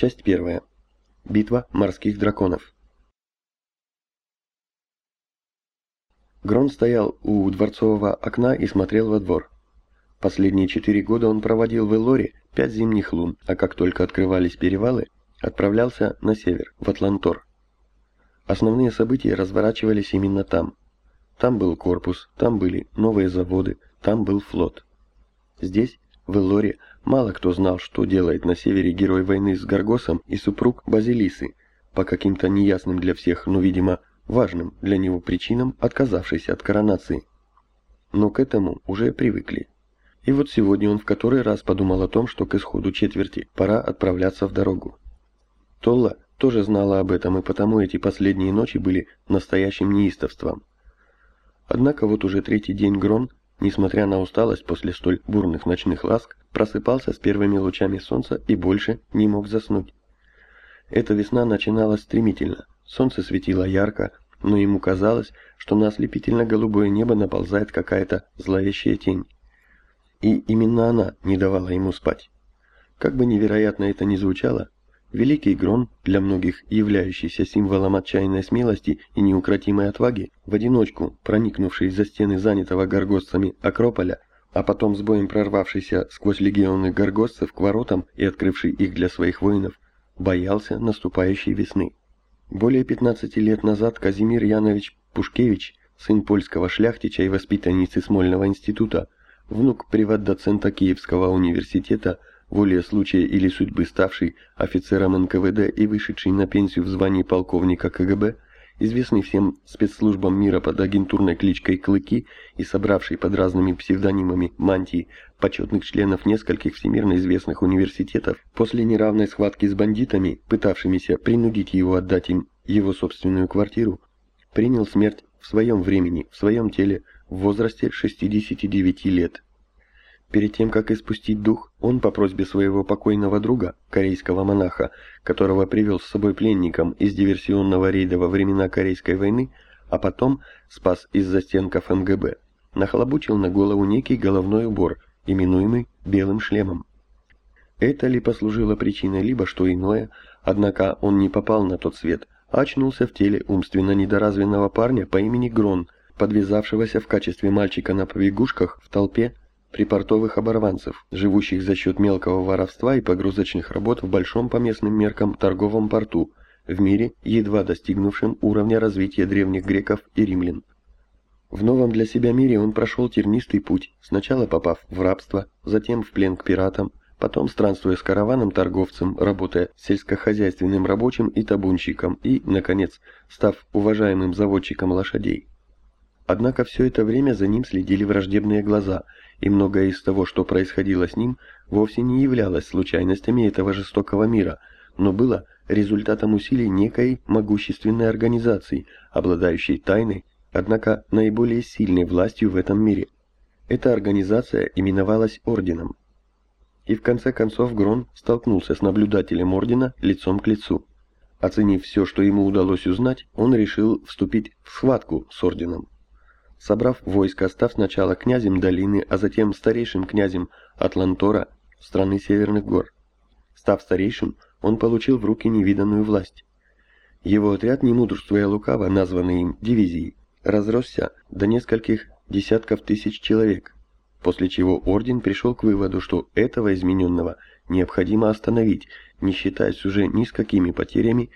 Часть первая. Битва морских драконов. Грон стоял у дворцового окна и смотрел во двор. Последние четыре года он проводил в Элоре пять зимних лун, а как только открывались перевалы, отправлялся на север, в Атлантор. Основные события разворачивались именно там. Там был корпус, там были новые заводы, там был флот. Здесь, в Элоре, мало кто знал, что делает на севере герой войны с Гаргосом и супруг Базилисы, по каким-то неясным для всех, но, видимо, важным для него причинам, отказавшийся от коронации. Но к этому уже привыкли. И вот сегодня он в который раз подумал о том, что к исходу четверти пора отправляться в дорогу. Толла тоже знала об этом, и потому эти последние ночи были настоящим неистовством. Однако вот уже третий день Грон, несмотря на усталость после столь бурных ночных ласк, просыпался с первыми лучами солнца и больше не мог заснуть. Эта весна начиналась стремительно. Солнце светило ярко, но ему казалось, что на ослепительно-голубое небо наползает какая-то зловещая тень. И именно она не давала ему спать. Как бы невероятно это ни звучало, Великий Грон, для многих являющийся символом отчаянной смелости и неукротимой отваги, в одиночку проникнувший за стены занятого горгостцами Акрополя, а потом с боем прорвавшийся сквозь легионы горгостцев к воротам и открывший их для своих воинов, боялся наступающей весны. Более 15 лет назад Казимир Янович Пушкевич, сын польского шляхтича и воспитанницы Смольного института, внук приват-доцента Киевского университета, воле случая или судьбы ставший офицером НКВД и вышедший на пенсию в звании полковника КГБ, известный всем спецслужбам мира под агентурной кличкой «Клыки» и собравший под разными псевдонимами мантии почетных членов нескольких всемирно известных университетов, после неравной схватки с бандитами, пытавшимися принудить его отдать им его собственную квартиру, принял смерть в своем времени, в своем теле, в возрасте 69 лет. Перед тем, как испустить дух, он по просьбе своего покойного друга, корейского монаха, которого привел с собой пленником из диверсионного рейда во времена Корейской войны, а потом спас из застенков МГБ, нахлобучил на голову некий головной убор, именуемый белым шлемом. Это ли послужило причиной, либо что иное, однако он не попал на тот свет, а очнулся в теле умственно недоразвенного парня по имени Грон, подвязавшегося в качестве мальчика на побегушках в толпе припортовых оборванцев, живущих за счет мелкого воровства и погрузочных работ в большом по местным меркам торговом порту, в мире, едва достигнувшем уровня развития древних греков и римлян. В новом для себя мире он прошел тернистый путь, сначала попав в рабство, затем в плен к пиратам, потом странствуя с караваном торговцем, работая сельскохозяйственным рабочим и табунщиком и, наконец, став уважаемым заводчиком лошадей. Однако все это время за ним следили враждебные глаза, и многое из того, что происходило с ним, вовсе не являлось случайностями этого жестокого мира, но было результатом усилий некой могущественной организации, обладающей тайной, однако наиболее сильной властью в этом мире. Эта организация именовалась Орденом. И в конце концов Грон столкнулся с наблюдателем Ордена лицом к лицу. Оценив все, что ему удалось узнать, он решил вступить в схватку с Орденом. Собрав войско, став сначала князем долины, а затем старейшим князем Атлантора, страны Северных гор. Став старейшим, он получил в руки невиданную власть. Его отряд, не мудрствуя лукаво, названный им дивизией, разросся до нескольких десятков тысяч человек, после чего орден пришел к выводу, что этого измененного необходимо остановить, не считаясь уже ни с какими потерями,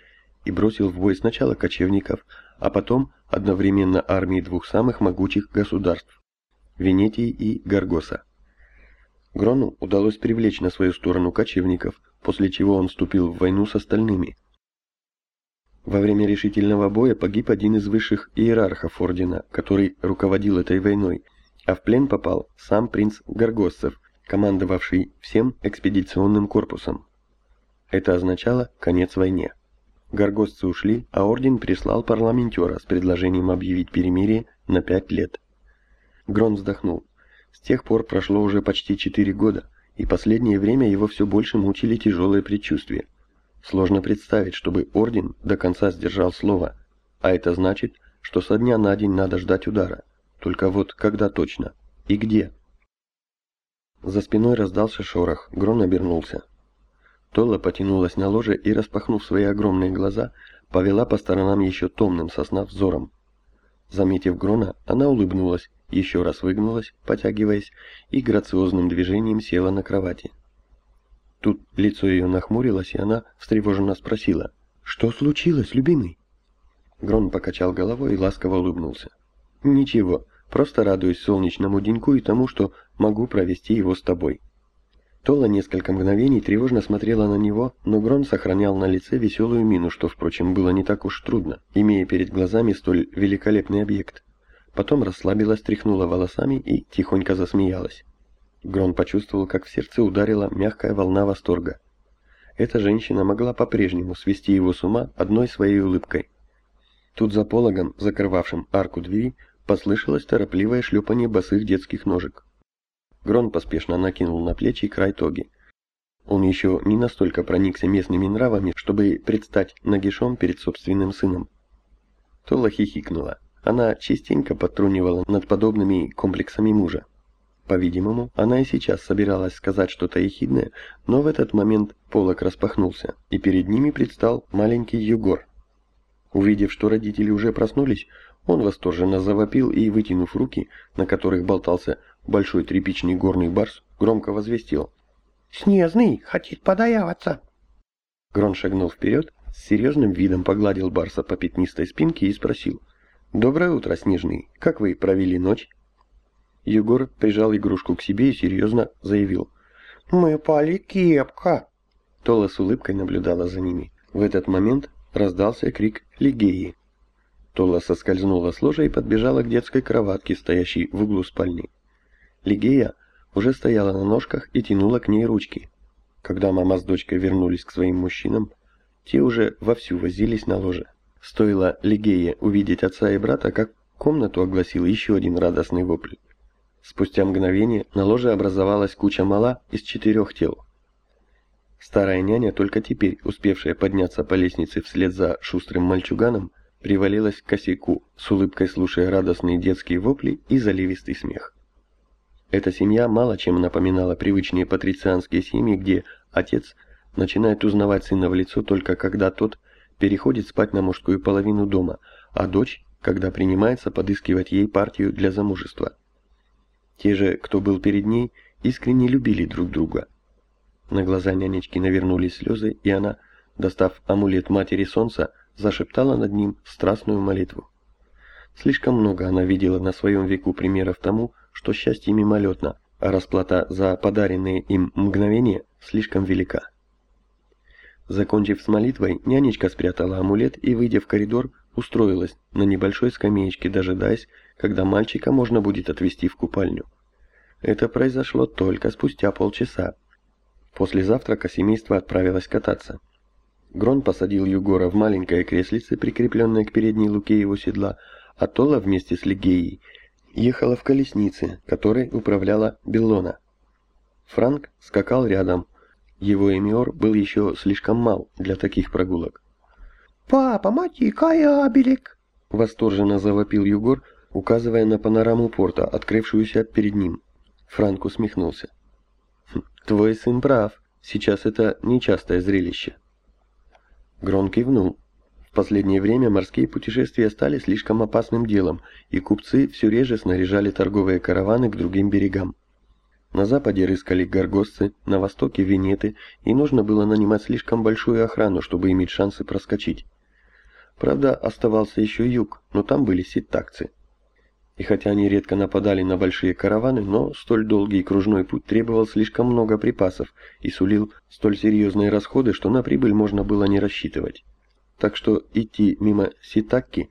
и бросил в бой сначала кочевников, а потом одновременно армии двух самых могучих государств – Венетии и Гаргоса. Грону удалось привлечь на свою сторону кочевников, после чего он вступил в войну с остальными. Во время решительного боя погиб один из высших иерархов ордена, который руководил этой войной, а в плен попал сам принц Гаргоссов, командовавший всем экспедиционным корпусом. Это означало конец войне. Горгостцы ушли, а орден прислал парламентера с предложением объявить перемирие на пять лет. Грон вздохнул. С тех пор прошло уже почти четыре года, и последнее время его все больше мучили тяжелые предчувствия. Сложно представить, чтобы орден до конца сдержал слово, а это значит, что со дня на день надо ждать удара. Только вот когда точно? И где? За спиной раздался шорох, Грон обернулся. Толла потянулась на ложе и, распахнув свои огромные глаза, повела по сторонам еще томным сосна взором. Заметив Грона, она улыбнулась, еще раз выгнулась, потягиваясь, и грациозным движением села на кровати. Тут лицо ее нахмурилось, и она встревоженно спросила, «Что случилось, любимый?» Грон покачал головой и ласково улыбнулся. «Ничего, просто радуюсь солнечному деньку и тому, что могу провести его с тобой». Тола несколько мгновений тревожно смотрела на него, но Грон сохранял на лице веселую мину, что, впрочем, было не так уж трудно, имея перед глазами столь великолепный объект. Потом расслабилась, тряхнула волосами и тихонько засмеялась. Грон почувствовал, как в сердце ударила мягкая волна восторга. Эта женщина могла по-прежнему свести его с ума одной своей улыбкой. Тут за пологом, закрывавшим арку двери, послышалось торопливое шлепание босых детских ножек. Грон поспешно накинул на плечи край тоги. Он еще не настолько проникся местными нравами, чтобы предстать нагишом перед собственным сыном. Тола хихикнула. Она частенько подтрунивала над подобными комплексами мужа. По-видимому, она и сейчас собиралась сказать что-то ехидное, но в этот момент полок распахнулся, и перед ними предстал маленький Югор. Увидев, что родители уже проснулись, он восторженно завопил и, вытянув руки, на которых болтался большой тряпичный горный барс, громко возвестил. «Снежный хотит подаяваться!» Грон шагнул вперед, с серьезным видом погладил барса по пятнистой спинке и спросил. «Доброе утро, Снежный. Как вы провели ночь?» Егор прижал игрушку к себе и серьезно заявил. «Мы пали кепка!» Тола с улыбкой наблюдала за ними. В этот момент раздался крик Лигеи. Тола соскользнула с ложа и подбежала к детской кроватке, стоящей в углу спальни. Лигея уже стояла на ножках и тянула к ней ручки. Когда мама с дочкой вернулись к своим мужчинам, те уже вовсю возились на ложе. Стоило Лигее увидеть отца и брата, как комнату огласил еще один радостный вопль. Спустя мгновение на ложе образовалась куча мала из четырех тел. Старая няня, только теперь успевшая подняться по лестнице вслед за шустрым мальчуганом, привалилась к косяку, с улыбкой слушая радостные детские вопли и заливистый смех. Эта семья мало чем напоминала привычные патрицианские семьи, где отец начинает узнавать сына в лицо только когда тот переходит спать на мужскую половину дома, а дочь, когда принимается подыскивать ей партию для замужества. Те же, кто был перед ней, искренне любили друг друга, на глаза нянечки навернулись слезы, и она, достав амулет Матери Солнца, зашептала над ним страстную молитву. Слишком много она видела на своем веку примеров тому, что счастье мимолетно, а расплата за подаренные им мгновения слишком велика. Закончив с молитвой, нянечка спрятала амулет и, выйдя в коридор, устроилась на небольшой скамеечке, дожидаясь, когда мальчика можно будет отвезти в купальню. Это произошло только спустя полчаса, После завтрака семейство отправилось кататься. Грон посадил Югора в маленькое креслице, прикрепленное к передней луке его седла, а Тола вместе с Лигеей ехала в колеснице, которой управляла Беллона. Франк скакал рядом. Его эмиор был еще слишком мал для таких прогулок. «Папа, матика абелик!» — восторженно завопил Югор, указывая на панораму порта, открывшуюся перед ним. Франк усмехнулся. Твой сын прав. Сейчас это нечастое зрелище. Грон кивнул. Последнее время морские путешествия стали слишком опасным делом, и купцы все реже снаряжали торговые караваны к другим берегам. На западе рыскали горгосцы, на востоке венеты, и нужно было нанимать слишком большую охрану, чтобы иметь шансы проскочить. Правда, оставался еще юг, но там были ситтакцы. И хотя они редко нападали на большие караваны, но столь долгий кружной путь требовал слишком много припасов и сулил столь серьезные расходы, что на прибыль можно было не рассчитывать. Так что идти мимо Ситакки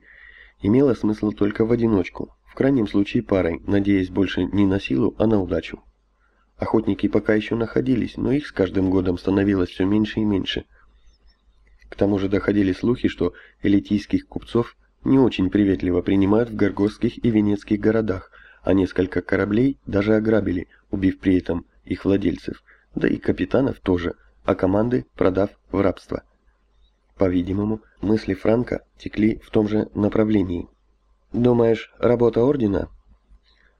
имело смысл только в одиночку, в крайнем случае парой, надеясь больше не на силу, а на удачу. Охотники пока еще находились, но их с каждым годом становилось все меньше и меньше. К тому же доходили слухи, что элитийских купцов не очень приветливо принимают в горгосских и венецких городах, а несколько кораблей даже ограбили, убив при этом их владельцев, да и капитанов тоже, а команды продав в рабство. По-видимому, мысли Франка текли в том же направлении. «Думаешь, работа ордена?»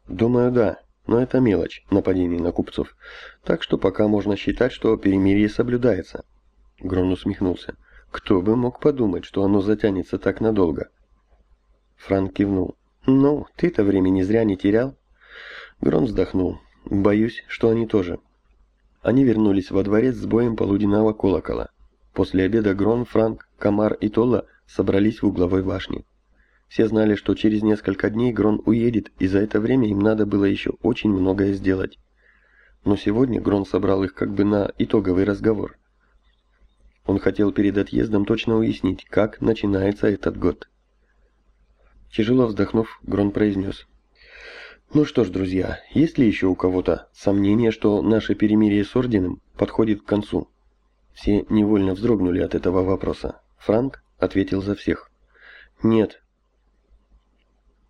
«Думаю, да, но это мелочь, нападение на купцов. Так что пока можно считать, что перемирие соблюдается. Грон усмехнулся. Кто бы мог подумать, что оно затянется так надолго? Франк кивнул. «Ну, ты-то времени зря не терял?» Грон вздохнул. «Боюсь, что они тоже». Они вернулись во дворец с боем полуденного колокола. После обеда Грон, Франк, Камар и Тола собрались в угловой башне. Все знали, что через несколько дней Грон уедет, и за это время им надо было еще очень многое сделать. Но сегодня Грон собрал их как бы на итоговый разговор. Он хотел перед отъездом точно уяснить, как начинается этот год. Тяжело вздохнув, Грон произнес. «Ну что ж, друзья, есть ли еще у кого-то сомнения, что наше перемирие с Орденом подходит к концу?» Все невольно вздрогнули от этого вопроса. Франк ответил за всех. «Нет».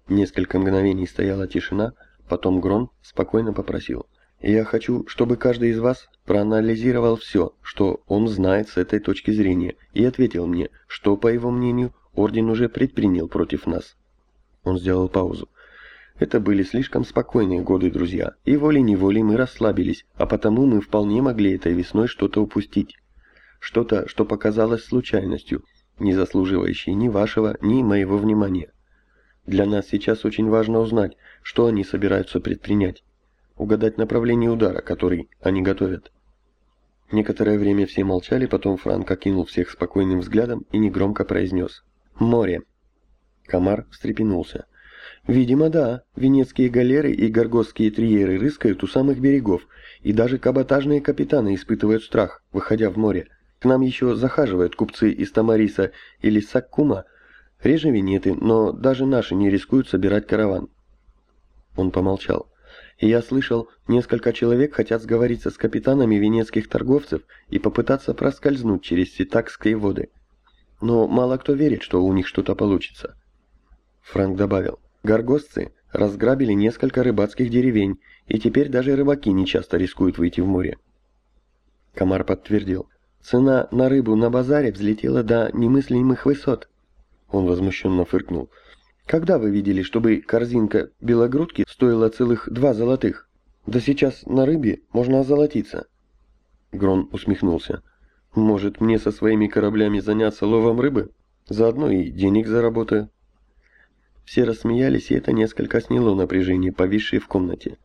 Несколько мгновений стояла тишина, потом Грон спокойно попросил. «Я хочу, чтобы каждый из вас проанализировал все, что он знает с этой точки зрения, и ответил мне, что, по его мнению, Орден уже предпринял против нас». Он сделал паузу. Это были слишком спокойные годы, друзья, и волей-неволей мы расслабились, а потому мы вполне могли этой весной что-то упустить. Что-то, что показалось случайностью, не заслуживающей ни вашего, ни моего внимания. Для нас сейчас очень важно узнать, что они собираются предпринять. Угадать направление удара, который они готовят. Некоторое время все молчали, потом Франк окинул всех спокойным взглядом и негромко произнес «Море». Комар встрепенулся. «Видимо, да. Венецкие галеры и горгосские триеры рыскают у самых берегов, и даже каботажные капитаны испытывают страх, выходя в море. К нам еще захаживают купцы из Тамариса или Саккума, реже венеты, но даже наши не рискуют собирать караван». Он помолчал. Я слышал, несколько человек хотят сговориться с капитанами венецких торговцев и попытаться проскользнуть через ситакские воды. Но мало кто верит, что у них что-то получится. Франк добавил. Горгостцы разграбили несколько рыбацких деревень, и теперь даже рыбаки не часто рискуют выйти в море. Комар подтвердил. Цена на рыбу на базаре взлетела до немыслимых высот. Он возмущенно фыркнул. Когда вы видели, чтобы корзинка белогрудки стоила целых два золотых? Да сейчас на рыбе можно озолотиться. Грон усмехнулся. Может, мне со своими кораблями заняться ловом рыбы? Заодно и денег заработаю. Все рассмеялись, и это несколько сняло напряжение, повисшее в комнате.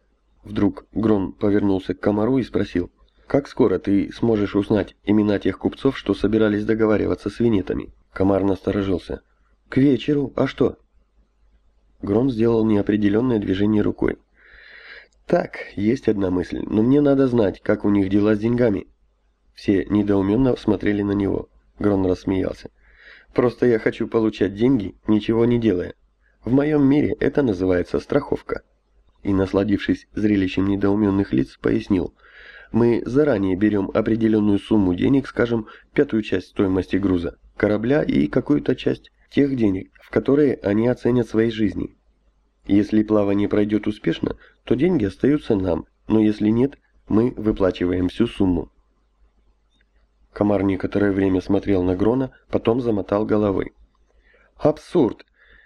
Вдруг Грон повернулся к комару и спросил, «Как скоро ты сможешь узнать имена тех купцов, что собирались договариваться с венетами?» Комар насторожился. «К вечеру? А что?» Грон сделал неопределенное движение рукой. «Так, есть одна мысль, но мне надо знать, как у них дела с деньгами». Все недоуменно смотрели на него. Грон рассмеялся. «Просто я хочу получать деньги, ничего не делая. В моем мире это называется страховка. И, насладившись зрелищем недоуменных лиц, пояснил. Мы заранее берем определенную сумму денег, скажем, пятую часть стоимости груза, корабля и какую-то часть тех денег, в которые они оценят свои жизни. Если плавание пройдет успешно, то деньги остаются нам, но если нет, мы выплачиваем всю сумму. Комар некоторое время смотрел на Грона, потом замотал головой. «Абсурд!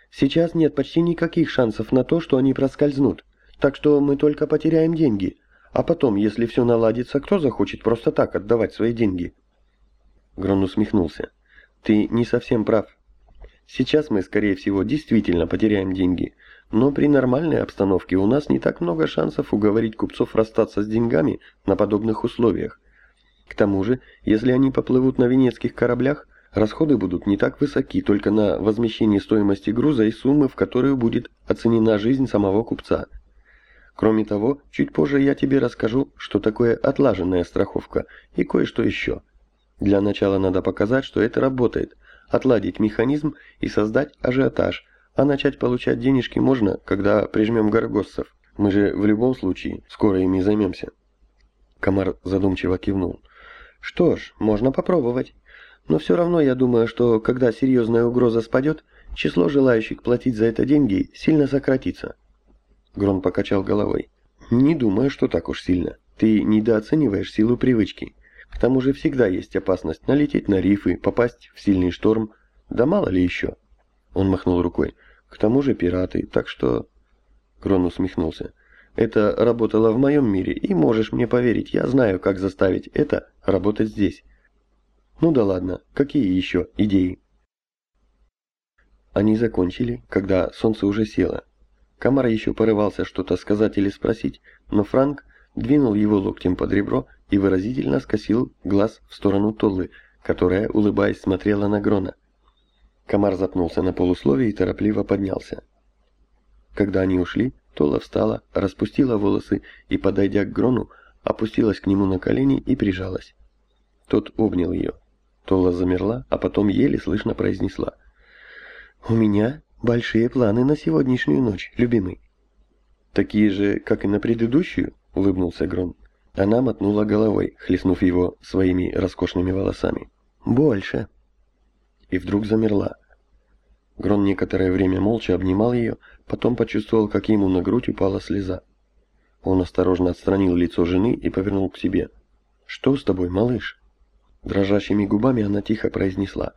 Сейчас нет почти никаких шансов на то, что они проскользнут, так что мы только потеряем деньги. А потом, если все наладится, кто захочет просто так отдавать свои деньги?» Грон усмехнулся. «Ты не совсем прав. Сейчас мы, скорее всего, действительно потеряем деньги, но при нормальной обстановке у нас не так много шансов уговорить купцов расстаться с деньгами на подобных условиях. К тому же, если они поплывут на венецких кораблях, Расходы будут не так высоки, только на возмещение стоимости груза и суммы, в которую будет оценена жизнь самого купца. Кроме того, чуть позже я тебе расскажу, что такое отлаженная страховка и кое-что еще. Для начала надо показать, что это работает, отладить механизм и создать ажиотаж, а начать получать денежки можно, когда прижмем горгоссов. Мы же в любом случае скоро ими займемся. Комар задумчиво кивнул. Что ж, можно попробовать. Но все равно я думаю, что когда серьезная угроза спадет, число желающих платить за это деньги сильно сократится. Грон покачал головой. Не думаю, что так уж сильно. Ты недооцениваешь силу привычки. К тому же всегда есть опасность налететь на рифы, попасть в сильный шторм. Да мало ли еще. Он махнул рукой. К тому же пираты, так что... Грон усмехнулся. Это работало в моем мире, и можешь мне поверить, я знаю, как заставить это работать здесь. Ну да ладно, какие еще идеи? Они закончили, когда солнце уже село. Камара еще порывался что-то сказать или спросить, но Франк двинул его локтем под ребро и выразительно скосил глаз в сторону Толлы, которая, улыбаясь, смотрела на Грона. Комар запнулся на полусловие и торопливо поднялся. Когда они ушли, Толла встала, распустила волосы и, подойдя к Грону, опустилась к нему на колени и прижалась. Тот обнял ее. Толла замерла, а потом еле слышно произнесла. «У меня большие планы на сегодняшнюю ночь, любимый». «Такие же, как и на предыдущую?» — улыбнулся Грон. Она мотнула головой, хлестнув его своими роскошными волосами. «Больше». И вдруг замерла. Грон некоторое время молча обнимал ее, потом почувствовал, как ему на грудь упала слеза. Он осторожно отстранил лицо жены и повернул к себе. «Что с тобой, малыш?» Дрожащими губами она тихо произнесла.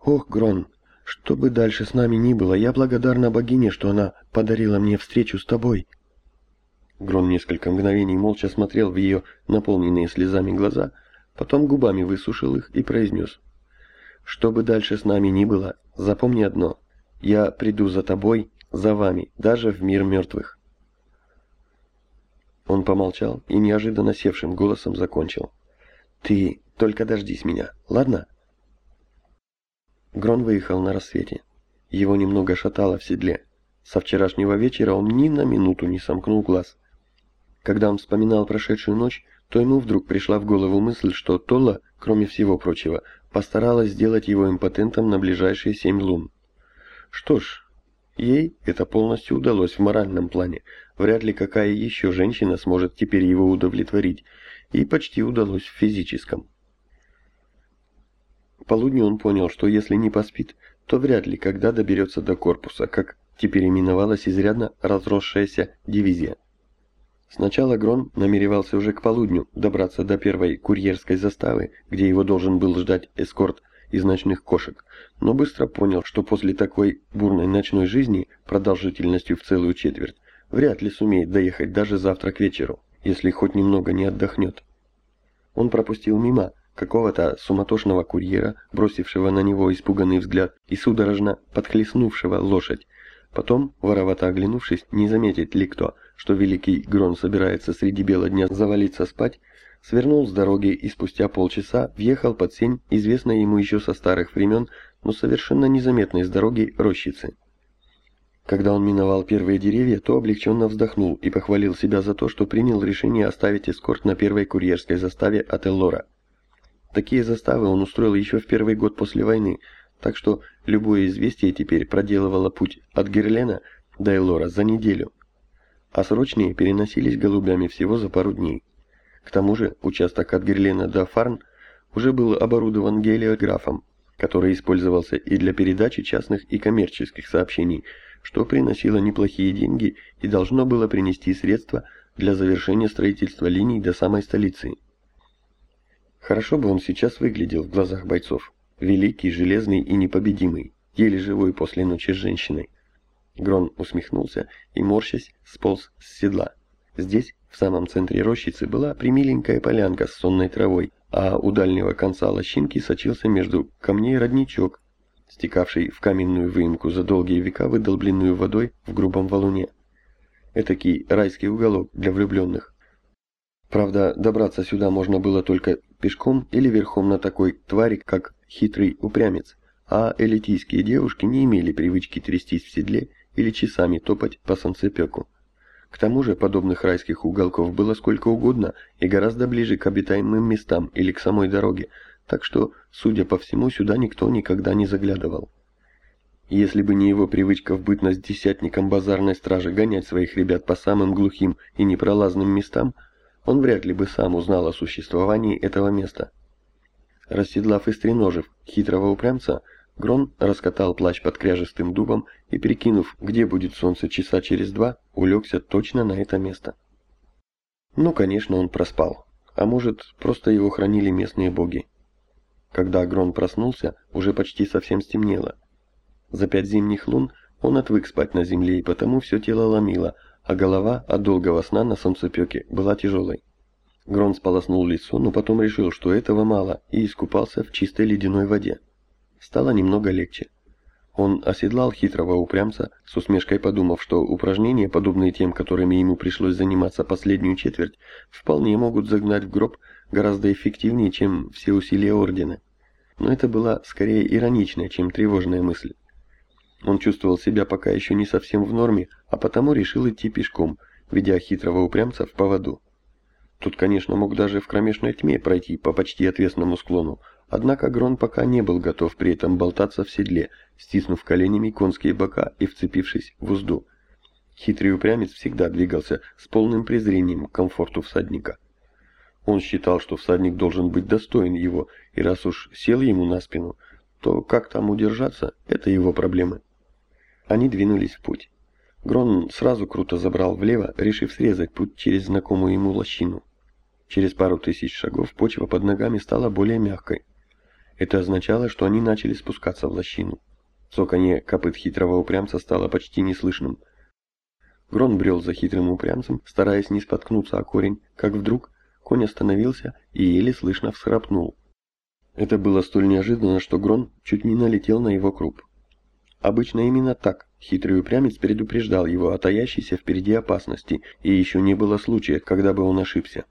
«Ох, Грон, что бы дальше с нами ни было, я благодарна богине, что она подарила мне встречу с тобой». Грон несколько мгновений молча смотрел в ее наполненные слезами глаза, потом губами высушил их и произнес. «Что бы дальше с нами ни было, запомни одно. Я приду за тобой, за вами, даже в мир мертвых». Он помолчал и неожиданно севшим голосом закончил. «Ты только дождись меня, ладно?» Грон выехал на рассвете. Его немного шатало в седле. Со вчерашнего вечера он ни на минуту не сомкнул глаз. Когда он вспоминал прошедшую ночь, то ему вдруг пришла в голову мысль, что Толла, кроме всего прочего, постаралась сделать его импотентом на ближайшие семь лун. Что ж, ей это полностью удалось в моральном плане. Вряд ли какая еще женщина сможет теперь его удовлетворить. И почти удалось в физическом. Полудню он понял, что если не поспит, то вряд ли когда доберется до корпуса, как теперь именовалась изрядно разросшаяся дивизия. Сначала Грон намеревался уже к полудню добраться до первой курьерской заставы, где его должен был ждать эскорт из ночных кошек, но быстро понял, что после такой бурной ночной жизни продолжительностью в целую четверть вряд ли сумеет доехать даже завтра к вечеру, если хоть немного не отдохнет. Он пропустил мимо какого-то суматошного курьера, бросившего на него испуганный взгляд и судорожно подхлестнувшего лошадь, Потом, воровато оглянувшись, не заметит ли кто, что великий Грон собирается среди бела дня завалиться спать, свернул с дороги и спустя полчаса въехал под сень, известной ему еще со старых времен, но совершенно незаметной с дороги рощицы. Когда он миновал первые деревья, то облегченно вздохнул и похвалил себя за то, что принял решение оставить эскорт на первой курьерской заставе от Эллора. Такие заставы он устроил еще в первый год после войны, так что любое известие теперь проделывало путь от Герлена до Элора за неделю, а срочные переносились голубями всего за пару дней. К тому же участок от Герлена до Фарн уже был оборудован гелиографом, который использовался и для передачи частных и коммерческих сообщений, что приносило неплохие деньги и должно было принести средства для завершения строительства линий до самой столицы. Хорошо бы он сейчас выглядел в глазах бойцов великий, железный и непобедимый, еле живой после ночи с женщиной. Грон усмехнулся и, морщась, сполз с седла. Здесь, в самом центре рощицы, была примиленькая полянка с сонной травой, а у дальнего конца лощинки сочился между камней родничок, стекавший в каменную выемку за долгие века, выдолбленную водой в грубом валуне. Этакий райский уголок для влюбленных. Правда, добраться сюда можно было только пешком или верхом на такой твари, как хитрый упрямец, а элитийские девушки не имели привычки трястись в седле или часами топать по солнцепеку. К тому же подобных райских уголков было сколько угодно и гораздо ближе к обитаемым местам или к самой дороге, так что, судя по всему, сюда никто никогда не заглядывал. Если бы не его привычка в бытность десятником базарной стражи гонять своих ребят по самым глухим и непролазным местам, он вряд ли бы сам узнал о существовании этого места. Расседлав и стреножив хитрого упрямца, Грон раскатал плащ под кряжестым дубом и, перекинув, где будет солнце часа через два, улегся точно на это место. Ну, конечно, он проспал. А может, просто его хранили местные боги. Когда Грон проснулся, уже почти совсем стемнело. За пять зимних лун он отвык спать на земле, и потому все тело ломило, а голова от долгого сна на солнцепеке была тяжелой. Грон сполоснул лицо, но потом решил, что этого мало, и искупался в чистой ледяной воде. Стало немного легче. Он оседлал хитрого упрямца, с усмешкой подумав, что упражнения, подобные тем, которыми ему пришлось заниматься последнюю четверть, вполне могут загнать в гроб гораздо эффективнее, чем все усилия Ордена. Но это была скорее ироничная, чем тревожная мысль. Он чувствовал себя пока еще не совсем в норме, а потому решил идти пешком, ведя хитрого упрямца в поводу. Тут, конечно, мог даже в кромешной тьме пройти по почти отвесному склону, однако Грон пока не был готов при этом болтаться в седле, стиснув коленями конские бока и вцепившись в узду. Хитрый упрямец всегда двигался с полным презрением к комфорту всадника. Он считал, что всадник должен быть достоин его, и раз уж сел ему на спину, то как там удержаться – это его проблемы. Они двинулись в путь. Грон сразу круто забрал влево, решив срезать путь через знакомую ему лощину. Через пару тысяч шагов почва под ногами стала более мягкой. Это означало, что они начали спускаться в лощину. Цоканье копыт хитрого упрямца стало почти неслышным. Грон брел за хитрым упрямцем, стараясь не споткнуться о корень, как вдруг конь остановился и еле слышно всхрапнул. Это было столь неожиданно, что Грон чуть не налетел на его круп. Обычно именно так хитрый упрямец предупреждал его о таящейся впереди опасности, и еще не было случая, когда бы он ошибся.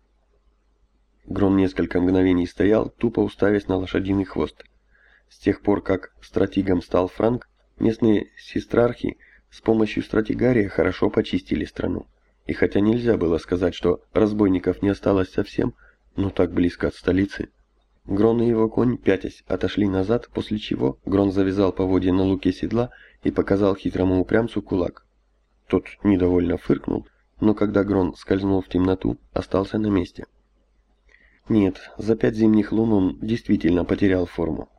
Грон несколько мгновений стоял, тупо уставясь на лошадиный хвост. С тех пор, как стратегом стал Франк, местные сестрархи с помощью стратегария хорошо почистили страну. И хотя нельзя было сказать, что разбойников не осталось совсем, но так близко от столицы. Грон и его конь, пятясь, отошли назад, после чего Грон завязал поводья на луке седла и показал хитрому упрямцу кулак. Тот недовольно фыркнул, но когда Грон скользнул в темноту, остался на месте. Нет, за пять зимних лун он действительно потерял форму.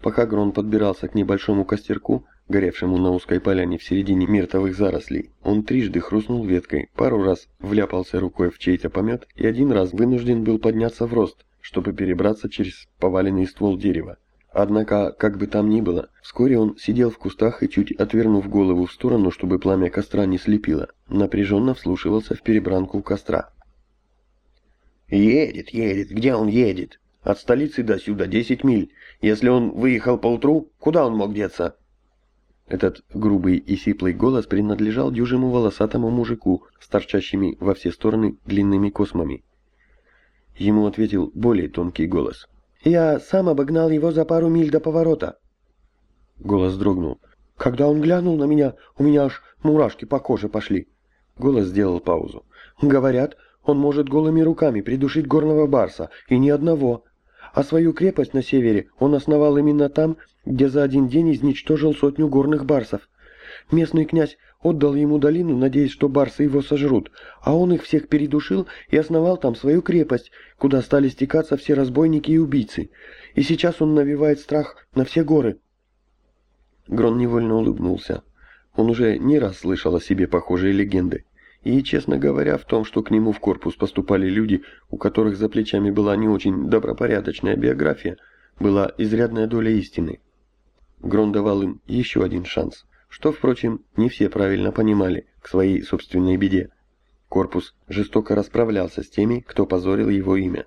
Пока Грон подбирался к небольшому костерку, горевшему на узкой поляне в середине мертвых зарослей, он трижды хрустнул веткой, пару раз вляпался рукой в чей-то помет и один раз вынужден был подняться в рост, чтобы перебраться через поваленный ствол дерева. Однако, как бы там ни было, вскоре он сидел в кустах и, чуть отвернув голову в сторону, чтобы пламя костра не слепило, напряженно вслушивался в перебранку костра. «Едет, едет. Где он едет? От столицы до сюда 10 миль. Если он выехал поутру, куда он мог деться?» Этот грубый и сиплый голос принадлежал дюжему волосатому мужику с торчащими во все стороны длинными космами. Ему ответил более тонкий голос. «Я сам обогнал его за пару миль до поворота». Голос дрогнул. «Когда он глянул на меня, у меня аж мурашки по коже пошли». Голос сделал паузу. «Говорят, он может голыми руками придушить горного барса, и ни одного. А свою крепость на севере он основал именно там, где за один день изничтожил сотню горных барсов. Местный князь отдал ему долину, надеясь, что барсы его сожрут, а он их всех передушил и основал там свою крепость, куда стали стекаться все разбойники и убийцы. И сейчас он навевает страх на все горы. Грон невольно улыбнулся. Он уже не раз слышал о себе похожие легенды. И, честно говоря, в том, что к нему в корпус поступали люди, у которых за плечами была не очень добропорядочная биография, была изрядная доля истины. Грон давал им еще один шанс, что, впрочем, не все правильно понимали к своей собственной беде. Корпус жестоко расправлялся с теми, кто позорил его имя.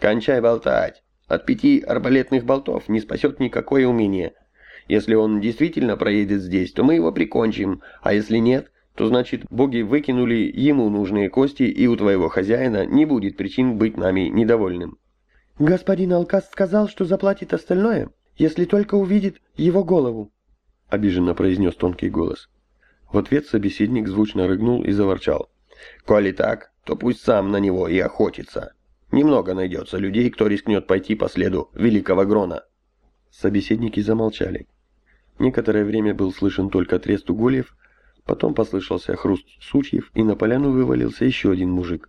«Кончай болтать! От пяти арбалетных болтов не спасет никакое умение. Если он действительно проедет здесь, то мы его прикончим, а если нет, то значит боги выкинули ему нужные кости, и у твоего хозяина не будет причин быть нами недовольным. Господин Алкаст сказал, что заплатит остальное, если только увидит его голову, обиженно произнес тонкий голос. В ответ собеседник звучно рыгнул и заворчал. «Коли так, то пусть сам на него и охотится. Немного найдется людей, кто рискнет пойти по следу великого Грона». Собеседники замолчали. Некоторое время был слышен только трест угольев, Потом послышался хруст сучьев, и на поляну вывалился еще один мужик.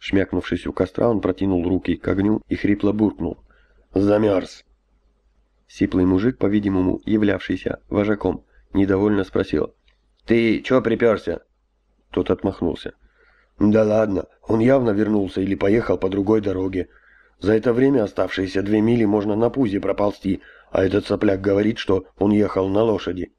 Шмякнувшись у костра, он протянул руки к огню и хрипло буркнул. «Замерз!» Сиплый мужик, по-видимому, являвшийся вожаком, недовольно спросил. «Ты чё приперся?» Тот отмахнулся. «Да ладно, он явно вернулся или поехал по другой дороге. За это время оставшиеся две мили можно на пузе проползти, а этот сопляк говорит, что он ехал на лошади».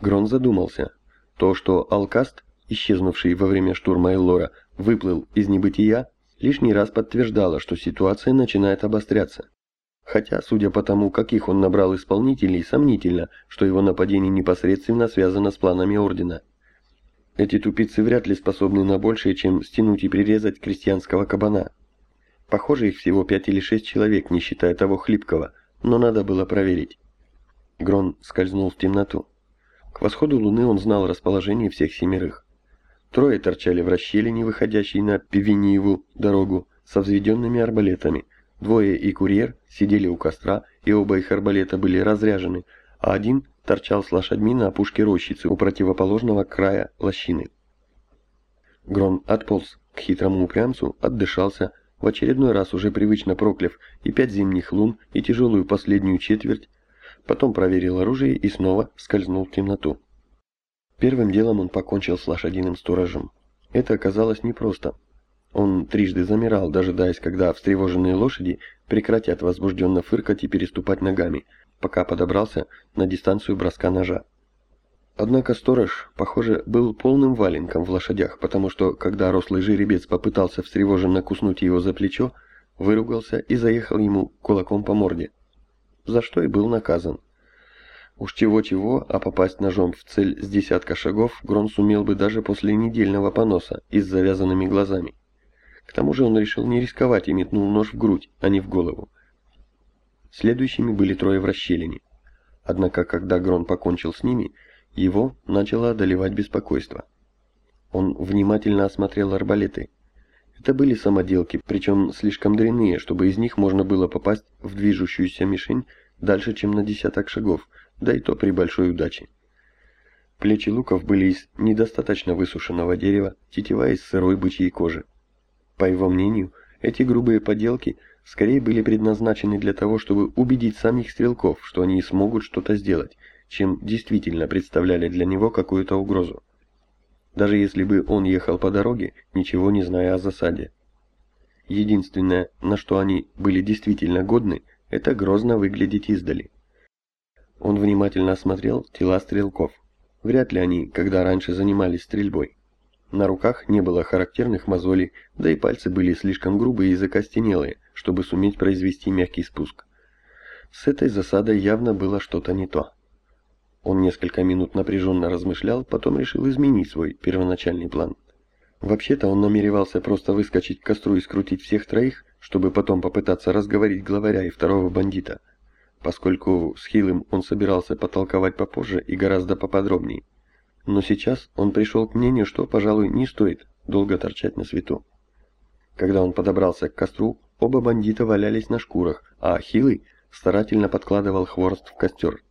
Грон задумался. То, что Алкаст исчезнувший во время штурма Эллора, выплыл из небытия, лишний раз подтверждала, что ситуация начинает обостряться. Хотя, судя по тому, каких он набрал исполнителей, сомнительно, что его нападение непосредственно связано с планами Ордена. Эти тупицы вряд ли способны на большее, чем стянуть и прирезать крестьянского кабана. Похоже, их всего пять или шесть человек, не считая того хлипкого, но надо было проверить. Грон скользнул в темноту. К восходу луны он знал расположение всех семерых. Трое торчали в расщелине, выходящей на Пивениеву дорогу, со взведенными арбалетами. Двое и курьер сидели у костра, и оба их арбалета были разряжены, а один торчал с лошадьми на опушке рощицы у противоположного края лощины. Грон отполз к хитрому упрямцу, отдышался, в очередной раз уже привычно прокляв и пять зимних лун, и тяжелую последнюю четверть, потом проверил оружие и снова скользнул в темноту. Первым делом он покончил с лошадиным сторожем. Это оказалось непросто. Он трижды замирал, дожидаясь, когда встревоженные лошади прекратят возбужденно фыркать и переступать ногами, пока подобрался на дистанцию броска ножа. Однако сторож, похоже, был полным валенком в лошадях, потому что, когда рослый жеребец попытался встревоженно куснуть его за плечо, выругался и заехал ему кулаком по морде, за что и был наказан. Уж чего-чего, а попасть ножом в цель с десятка шагов Грон сумел бы даже после недельного поноса и с завязанными глазами. К тому же он решил не рисковать и метнул нож в грудь, а не в голову. Следующими были трое в расщелине. Однако, когда Грон покончил с ними, его начало одолевать беспокойство. Он внимательно осмотрел арбалеты. Это были самоделки, причем слишком дрянные, чтобы из них можно было попасть в движущуюся мишень дальше, чем на десяток шагов, да и то при большой удаче. Плечи луков были из недостаточно высушенного дерева, тетива из сырой бычьей кожи. По его мнению, эти грубые поделки скорее были предназначены для того, чтобы убедить самих стрелков, что они смогут что-то сделать, чем действительно представляли для него какую-то угрозу. Даже если бы он ехал по дороге, ничего не зная о засаде. Единственное, на что они были действительно годны, это грозно выглядеть издали. Он внимательно осмотрел тела стрелков. Вряд ли они, когда раньше занимались стрельбой. На руках не было характерных мозолей, да и пальцы были слишком грубые и закостенелые, чтобы суметь произвести мягкий спуск. С этой засадой явно было что-то не то. Он несколько минут напряженно размышлял, потом решил изменить свой первоначальный план. Вообще-то он намеревался просто выскочить к костру и скрутить всех троих, чтобы потом попытаться разговорить главаря и второго бандита, поскольку с Хилым он собирался потолковать попозже и гораздо поподробнее. Но сейчас он пришел к мнению, что, пожалуй, не стоит долго торчать на свету. Когда он подобрался к костру, оба бандита валялись на шкурах, а Хилый старательно подкладывал хворост в костер.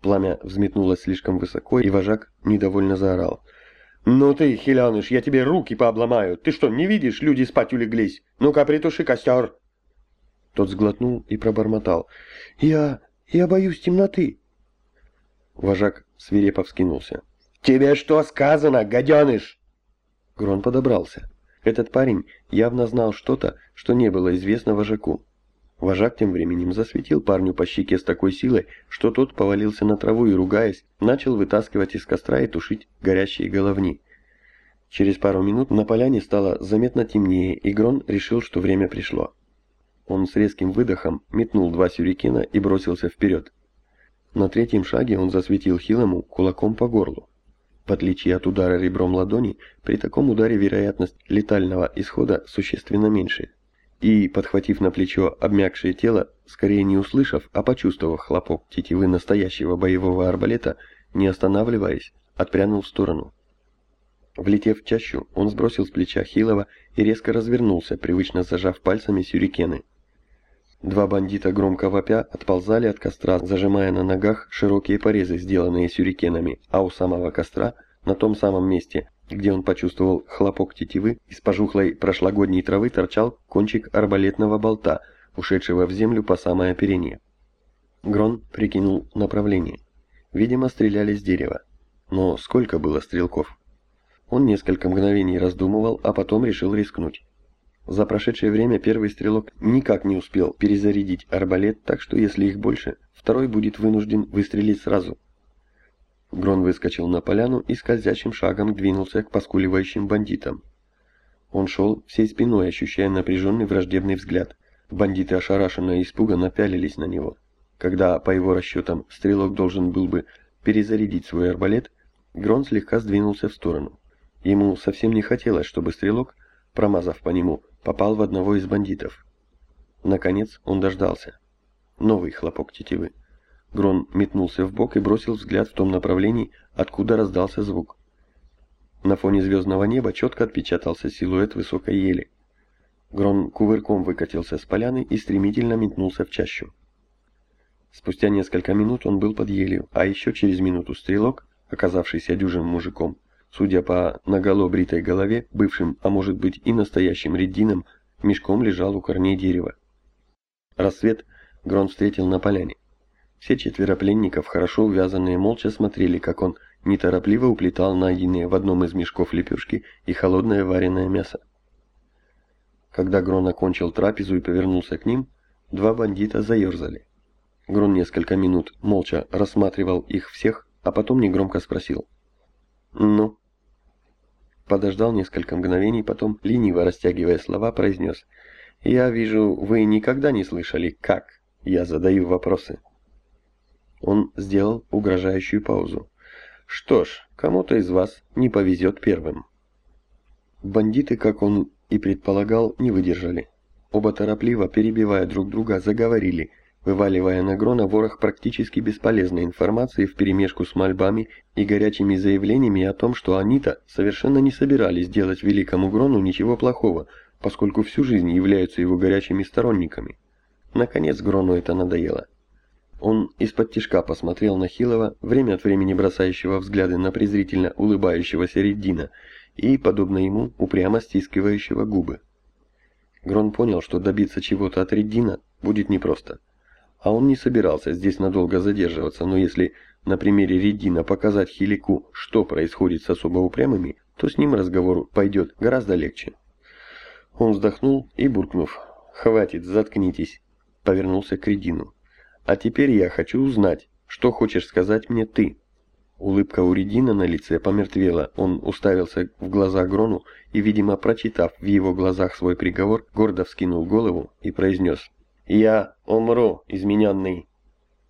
Пламя взметнулось слишком высоко, и вожак недовольно заорал. «Ну ты, хиляныш, я тебе руки пообломаю! Ты что, не видишь, люди спать улеглись? Ну-ка, притуши костер!» Тот сглотнул и пробормотал. «Я... я боюсь темноты!» Вожак свирепо вскинулся. «Тебе что сказано, гаденыш?» Грон подобрался. Этот парень явно знал что-то, что не было известно вожаку. Вожак тем временем засветил парню по щеке с такой силой, что тот повалился на траву и, ругаясь, начал вытаскивать из костра и тушить горящие головни. Через пару минут на поляне стало заметно темнее, и Грон решил, что время пришло. Он с резким выдохом метнул два сюрикена и бросился вперед. На третьем шаге он засветил Хилому кулаком по горлу. В отличие от удара ребром ладони, при таком ударе вероятность летального исхода существенно меньше. И, подхватив на плечо обмякшее тело, скорее не услышав, а почувствовав хлопок тетивы настоящего боевого арбалета, не останавливаясь, отпрянул в сторону. Влетев в чащу, он сбросил с плеча Хилова и резко развернулся, привычно зажав пальцами сюрикены. Два бандита громко вопя отползали от костра, зажимая на ногах широкие порезы, сделанные сюрикенами, а у самого костра, на том самом месте, где он почувствовал хлопок тетивы, из пожухлой прошлогодней травы торчал кончик арбалетного болта, ушедшего в землю по самое оперение. Грон прикинул направление. Видимо, стреляли с дерева. Но сколько было стрелков? Он несколько мгновений раздумывал, а потом решил рискнуть. За прошедшее время первый стрелок никак не успел перезарядить арбалет, так что если их больше, второй будет вынужден выстрелить сразу. Грон выскочил на поляну и скользящим шагом двинулся к поскуливающим бандитам. Он шел всей спиной, ощущая напряженный враждебный взгляд. Бандиты ошарашенно и испуганно пялились на него. Когда, по его расчетам, стрелок должен был бы перезарядить свой арбалет, Грон слегка сдвинулся в сторону. Ему совсем не хотелось, чтобы стрелок, промазав по нему, попал в одного из бандитов. Наконец он дождался. Новый хлопок тетивы. Грон метнулся в бок и бросил взгляд в том направлении, откуда раздался звук. На фоне звездного неба четко отпечатался силуэт высокой ели. Грон кувырком выкатился с поляны и стремительно метнулся в чащу. Спустя несколько минут он был под елью, а еще через минуту стрелок, оказавшийся дюжим мужиком, судя по наголо бритой голове, бывшим, а может быть и настоящим реддином, мешком лежал у корней дерева. Рассвет Грон встретил на поляне. Все четверо пленников, хорошо увязанные, молча смотрели, как он неторопливо уплетал найденные в одном из мешков лепешки и холодное вареное мясо. Когда Грон окончил трапезу и повернулся к ним, два бандита заерзали. Грон несколько минут молча рассматривал их всех, а потом негромко спросил. «Ну?» Подождал несколько мгновений, потом, лениво растягивая слова, произнес. «Я вижу, вы никогда не слышали, как я задаю вопросы». Он сделал угрожающую паузу. «Что ж, кому-то из вас не повезет первым». Бандиты, как он и предполагал, не выдержали. Оба торопливо, перебивая друг друга, заговорили, вываливая на Грона ворох практически бесполезной информации вперемешку с мольбами и горячими заявлениями о том, что они-то совершенно не собирались делать великому Грону ничего плохого, поскольку всю жизнь являются его горячими сторонниками. Наконец Грону это надоело. Он из-под тишка посмотрел на Хилова, время от времени бросающего взгляды на презрительно улыбающегося Реддина и, подобно ему, упрямо стискивающего губы. Грон понял, что добиться чего-то от Реддина будет непросто. А он не собирался здесь надолго задерживаться, но если на примере Реддина показать Хилику, что происходит с особо упрямыми, то с ним разговор пойдет гораздо легче. Он вздохнул и, буркнув «Хватит, заткнитесь», повернулся к Реддину. А теперь я хочу узнать, что хочешь сказать мне ты?» Улыбка у Редина на лице помертвела. Он уставился в глаза Грону и, видимо, прочитав в его глазах свой приговор, гордо вскинул голову и произнес «Я умру, измененный».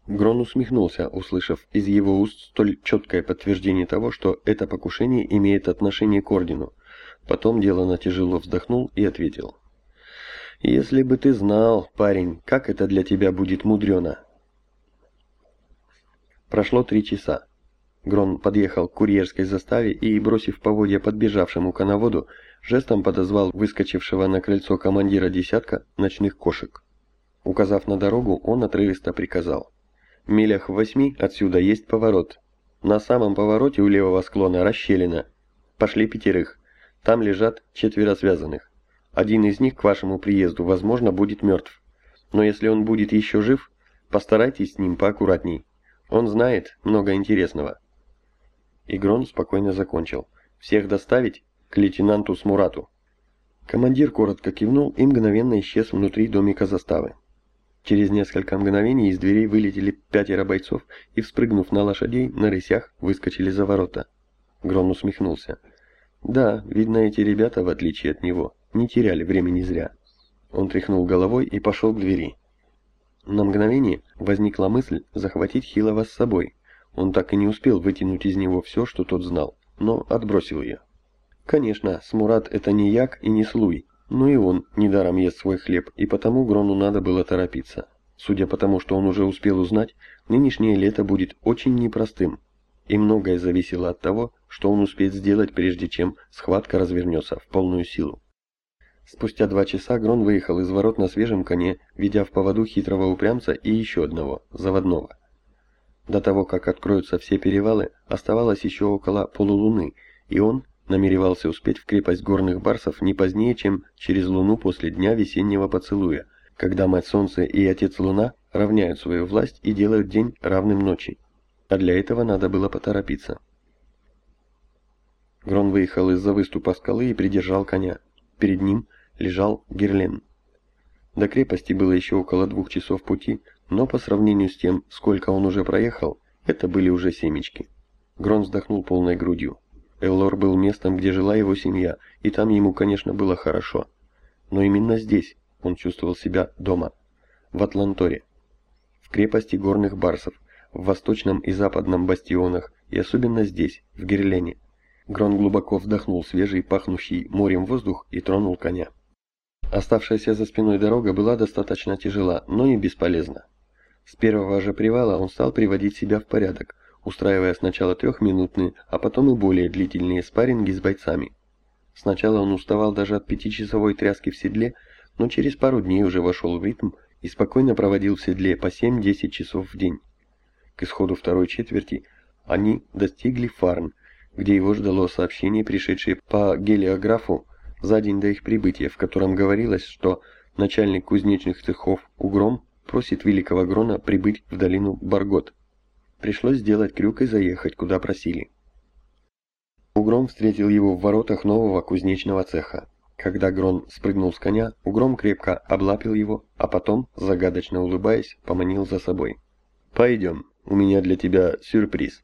Грон усмехнулся, услышав из его уст столь четкое подтверждение того, что это покушение имеет отношение к ордену. Потом делано тяжело вздохнул и ответил если бы ты знал, парень, как это для тебя будет мудрено. Прошло три часа. Грон подъехал к курьерской заставе и, бросив поводья подбежавшему коноводу, жестом подозвал выскочившего на крыльцо командира десятка ночных кошек. Указав на дорогу, он отрывисто приказал. «Милях в восьми отсюда есть поворот. На самом повороте у левого склона расщелина. Пошли пятерых. Там лежат четверо связанных. Один из них к вашему приезду, возможно, будет мертв. Но если он будет еще жив, постарайтесь с ним поаккуратней. Он знает много интересного. Игрон спокойно закончил. Всех доставить к лейтенанту Смурату. Командир коротко кивнул и мгновенно исчез внутри домика заставы. Через несколько мгновений из дверей вылетели пятеро бойцов и, вспрыгнув на лошадей, на рысях выскочили за ворота. Грон усмехнулся. Да, видно, эти ребята, в отличие от него, не теряли времени зря. Он тряхнул головой и пошел к двери. На мгновение возникла мысль захватить Хилова с собой. Он так и не успел вытянуть из него все, что тот знал, но отбросил ее. Конечно, Смурат это не як и не слуй, но и он недаром ест свой хлеб, и потому Грону надо было торопиться. Судя по тому, что он уже успел узнать, нынешнее лето будет очень непростым, и многое зависело от того, что он успеет сделать, прежде чем схватка развернется в полную силу. Спустя два часа Грон выехал из ворот на свежем коне, ведя в поводу хитрого упрямца и еще одного, заводного. До того, как откроются все перевалы, оставалось еще около полулуны, и он намеревался успеть в крепость горных барсов не позднее, чем через луну после дня весеннего поцелуя, когда Мать Солнце и Отец Луна равняют свою власть и делают день равным ночи. А для этого надо было поторопиться. Грон выехал из-за выступа скалы и придержал коня. Перед ним лежал Герлен. До крепости было еще около двух часов пути, но по сравнению с тем, сколько он уже проехал, это были уже семечки. Грон вздохнул полной грудью. Эллор был местом, где жила его семья, и там ему, конечно, было хорошо. Но именно здесь он чувствовал себя дома. В Атланторе. В крепости горных барсов, в восточном и западном бастионах, и особенно здесь, в Герлене. Грон глубоко вдохнул свежий, пахнущий морем воздух и тронул коня. Оставшаяся за спиной дорога была достаточно тяжела, но не бесполезна. С первого же привала он стал приводить себя в порядок, устраивая сначала трехминутные, а потом и более длительные спарринги с бойцами. Сначала он уставал даже от пятичасовой тряски в седле, но через пару дней уже вошел в ритм и спокойно проводил в седле по 7-10 часов в день. К исходу второй четверти они достигли Фарн, где его ждало сообщение, пришедшее по гелиографу за день до их прибытия, в котором говорилось, что начальник кузнечных цехов Угром просит великого Грона прибыть в долину Баргот. Пришлось сделать крюк и заехать, куда просили. Угром встретил его в воротах нового кузнечного цеха. Когда Грон спрыгнул с коня, Угром крепко облапил его, а потом, загадочно улыбаясь, поманил за собой. «Пойдем, у меня для тебя сюрприз».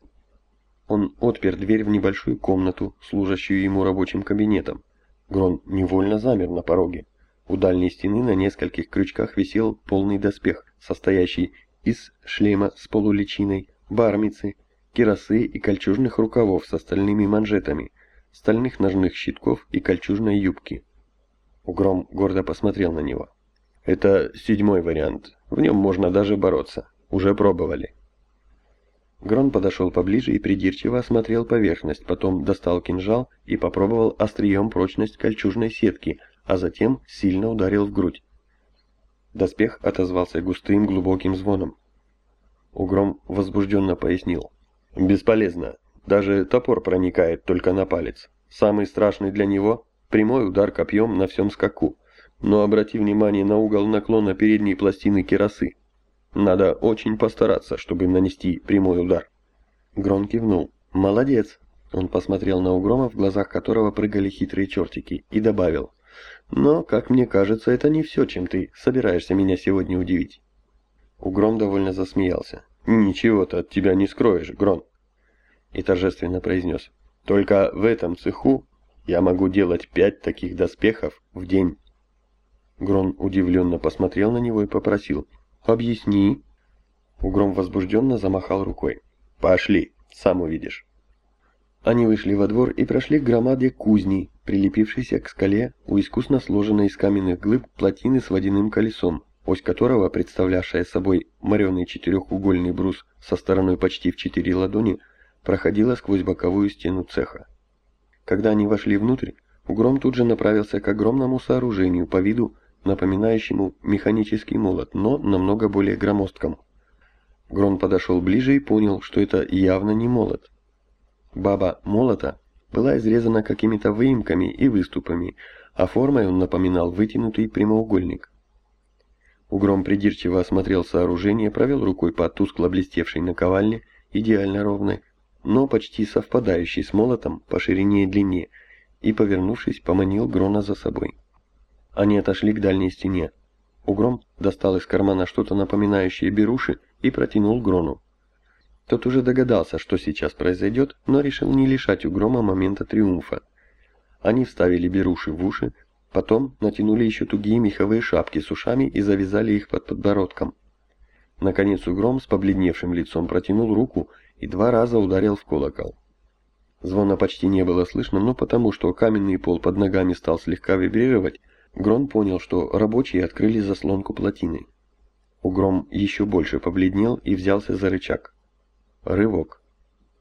Он отпер дверь в небольшую комнату, служащую ему рабочим кабинетом. Грон невольно замер на пороге. У дальней стены на нескольких крючках висел полный доспех, состоящий из шлема с полуличиной, бармицы, кирасы и кольчужных рукавов с остальными манжетами, стальных ножных щитков и кольчужной юбки. Угром гордо посмотрел на него. «Это седьмой вариант. В нем можно даже бороться. Уже пробовали». Грон подошел поближе и придирчиво осмотрел поверхность, потом достал кинжал и попробовал острием прочность кольчужной сетки, а затем сильно ударил в грудь. Доспех отозвался густым глубоким звоном. Угром возбужденно пояснил. «Бесполезно. Даже топор проникает только на палец. Самый страшный для него – прямой удар копьем на всем скаку. Но обрати внимание на угол наклона передней пластины керасы. Надо очень постараться, чтобы нанести прямой удар». Грон кивнул. «Молодец!» Он посмотрел на Угрома, в глазах которого прыгали хитрые чертики, и добавил. «Но, как мне кажется, это не все, чем ты собираешься меня сегодня удивить». Угром довольно засмеялся. «Ничего ты от тебя не скроешь, Грон!» И торжественно произнес. «Только в этом цеху я могу делать пять таких доспехов в день». Грон удивленно посмотрел на него и попросил. «Объясни». Угром возбужденно замахал рукой. «Пошли, сам увидишь». Они вышли во двор и прошли к громаде кузни, прилепившейся к скале у искусно сложенной из каменных глыб плотины с водяным колесом, ось которого, представлявшая собой мореный четырехугольный брус со стороной почти в четыре ладони, проходила сквозь боковую стену цеха. Когда они вошли внутрь, Угром тут же направился к огромному сооружению по виду, напоминающему механический молот, но намного более громоздкому. Грон подошел ближе и понял, что это явно не молот. Баба молота была изрезана какими-то выемками и выступами, а формой он напоминал вытянутый прямоугольник. Угром придирчиво осмотрел сооружение, провел рукой по тускло блестевшей наковальне, идеально ровной, но почти совпадающей с молотом по ширине и длине, и, повернувшись, поманил Грона за собой. Они отошли к дальней стене. Угром достал из кармана что-то напоминающее беруши и протянул Грону. Тот уже догадался, что сейчас произойдет, но решил не лишать Угрома момента триумфа. Они вставили беруши в уши, Потом натянули еще тугие меховые шапки с ушами и завязали их под подбородком. Наконец Угром с побледневшим лицом протянул руку и два раза ударил в колокол. Звона почти не было слышно, но потому что каменный пол под ногами стал слегка вибрировать, Грон понял, что рабочие открыли заслонку плотины. Угром еще больше побледнел и взялся за рычаг. Рывок.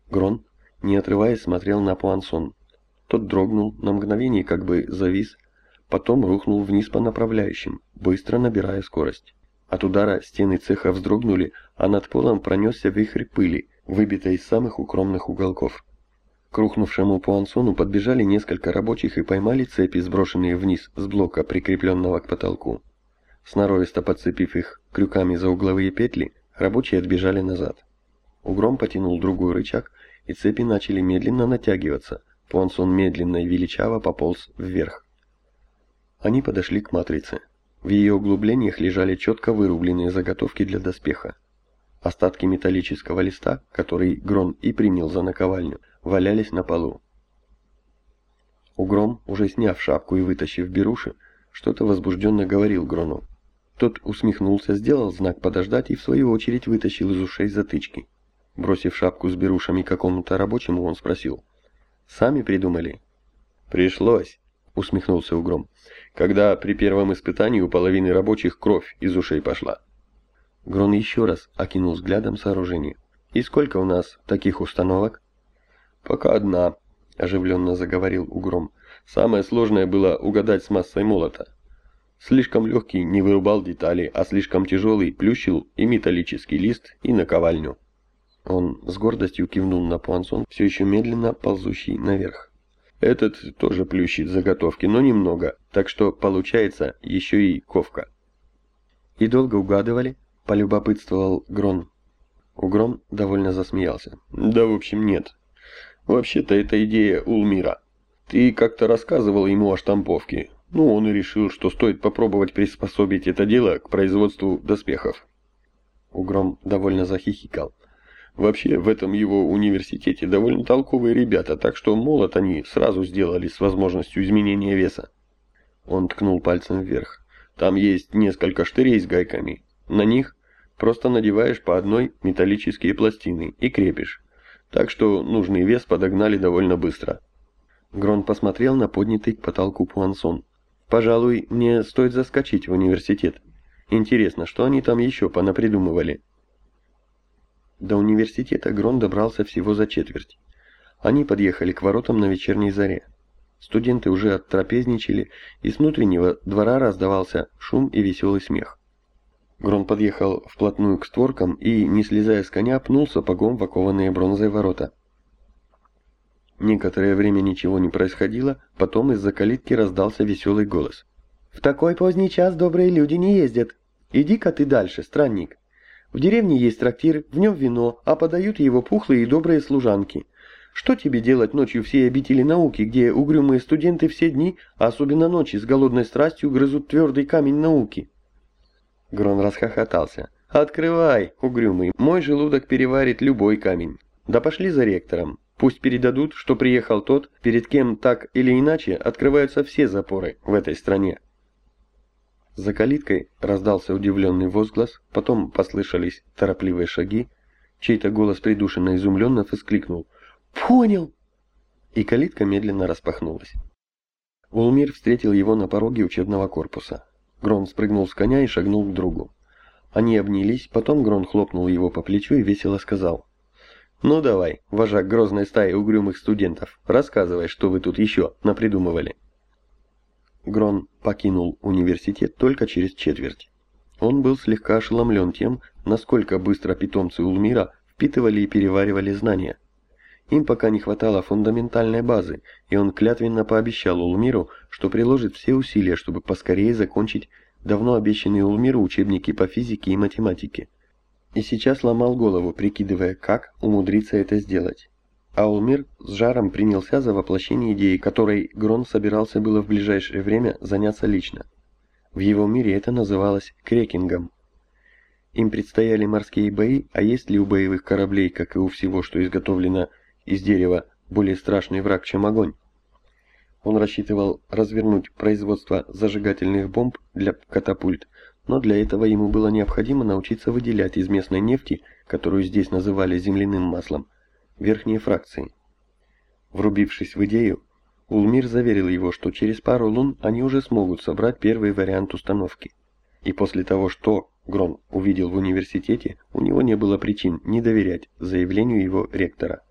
Грон, не отрываясь, смотрел на Пуансон. Тот дрогнул, на мгновение как бы завис, потом рухнул вниз по направляющим, быстро набирая скорость. От удара стены цеха вздрогнули, а над полом пронесся вихрь пыли, выбитой из самых укромных уголков. К рухнувшему пуансону подбежали несколько рабочих и поймали цепи, сброшенные вниз с блока, прикрепленного к потолку. Сноровисто подцепив их крюками за угловые петли, рабочие отбежали назад. Угром потянул другой рычаг, и цепи начали медленно натягиваться. Пуансон медленно и величаво пополз вверх. Они подошли к матрице. В ее углублениях лежали четко вырубленные заготовки для доспеха. Остатки металлического листа, который Грон и принял за наковальню, валялись на полу. Угром, уже сняв шапку и вытащив беруши, что-то возбужденно говорил Грону. Тот усмехнулся, сделал знак подождать и в свою очередь вытащил из ушей затычки. Бросив шапку с берушами какому-то рабочему, он спросил. «Сами придумали?» «Пришлось», — усмехнулся Угром, «когда при первом испытании у половины рабочих кровь из ушей пошла». Грон еще раз окинул взглядом сооружение. «И сколько у нас таких установок?» «Пока одна», — оживленно заговорил Угром. «Самое сложное было угадать с массой молота. Слишком легкий не вырубал детали, а слишком тяжелый плющил и металлический лист, и наковальню». Он с гордостью кивнул на пуансон, все еще медленно ползущий наверх. «Этот тоже плющит заготовки, но немного, так что получается еще и ковка». «И долго угадывали?» — полюбопытствовал Грон. Угром довольно засмеялся. «Да, в общем, нет. Вообще-то это идея Улмира. Ты как-то рассказывал ему о штамповке. Ну, он и решил, что стоит попробовать приспособить это дело к производству доспехов. Угром довольно захихикал. Вообще, в этом его университете довольно толковые ребята, так что молот они сразу сделали с возможностью изменения веса. Он ткнул пальцем вверх. Там есть несколько штырей с гайками. На них просто надеваешь по одной металлические пластины и крепишь так что нужный вес подогнали довольно быстро. Грон посмотрел на поднятый к потолку пуансон. «Пожалуй, мне стоит заскочить в университет. Интересно, что они там еще понапридумывали?» До университета Грон добрался всего за четверть. Они подъехали к воротам на вечерней заре. Студенты уже оттрапезничали, и с внутреннего двора раздавался шум и веселый смех. Грон подъехал вплотную к створкам и, не слезая с коня, пнул сапогом в окованные бронзой ворота. Некоторое время ничего не происходило, потом из-за калитки раздался веселый голос. «В такой поздний час добрые люди не ездят. Иди-ка ты дальше, странник. В деревне есть трактир, в нем вино, а подают его пухлые и добрые служанки. Что тебе делать ночью всей обители науки, где угрюмые студенты все дни, а особенно ночи, с голодной страстью грызут твердый камень науки?» Грон расхохотался. «Открывай, угрюмый, мой желудок переварит любой камень. Да пошли за ректором. Пусть передадут, что приехал тот, перед кем так или иначе открываются все запоры в этой стране». За калиткой раздался удивленный возглас, потом послышались торопливые шаги. Чей-то голос придушенно изумленно воскликнул «Понял!» И калитка медленно распахнулась. Улмир встретил его на пороге учебного корпуса. Грон спрыгнул с коня и шагнул к другу. Они обнялись, потом Грон хлопнул его по плечу и весело сказал. «Ну давай, вожак грозной стаи угрюмых студентов, рассказывай, что вы тут еще напридумывали». Грон покинул университет только через четверть. Он был слегка ошеломлен тем, насколько быстро питомцы Улмира впитывали и переваривали знания. Им пока не хватало фундаментальной базы, и он клятвенно пообещал Улмиру, что приложит все усилия, чтобы поскорее закончить давно обещанные Улмиру учебники по физике и математике. И сейчас ломал голову, прикидывая, как умудриться это сделать. А Улмир с жаром принялся за воплощение идеи, которой Грон собирался было в ближайшее время заняться лично. В его мире это называлось крекингом. Им предстояли морские бои, а есть ли у боевых кораблей, как и у всего, что изготовлено из дерева более страшный враг, чем огонь. Он рассчитывал развернуть производство зажигательных бомб для катапульт, но для этого ему было необходимо научиться выделять из местной нефти, которую здесь называли земляным маслом, верхние фракции. Врубившись в идею, Улмир заверил его, что через пару лун они уже смогут собрать первый вариант установки. И после того, что Грон увидел в университете, у него не было причин не доверять заявлению его ректора.